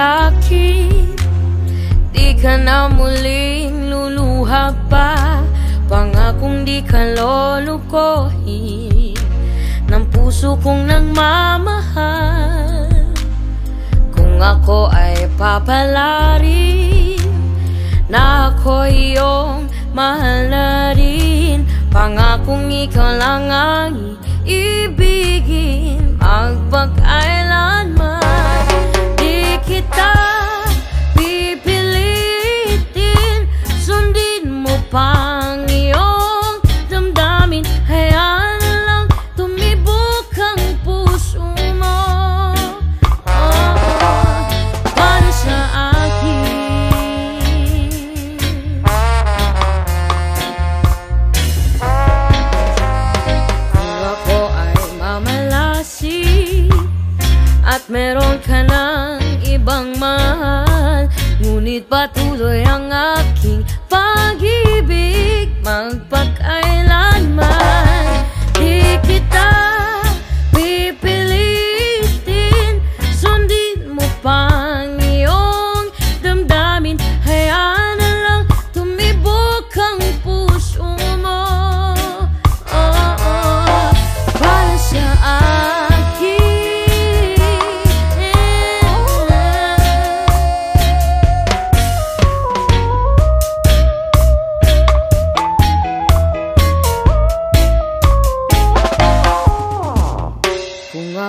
akin. Di ka na muling luluha pa. Pangakong di ka lulukohin Ng puso kong nagmamahal. Kung ako ay papalarin Na ako iyong mahal na rin. Pangakong ikaw lang ang ibigin mamalasig At meron ka ng ibang mahal. Ngunit patuloy ang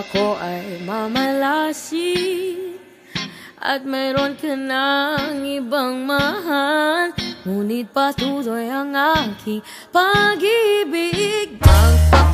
ako ay mamalasin At mayroon ka ng ibang mahal. Ngunit patuloy ang aking pag-ibig. Magpa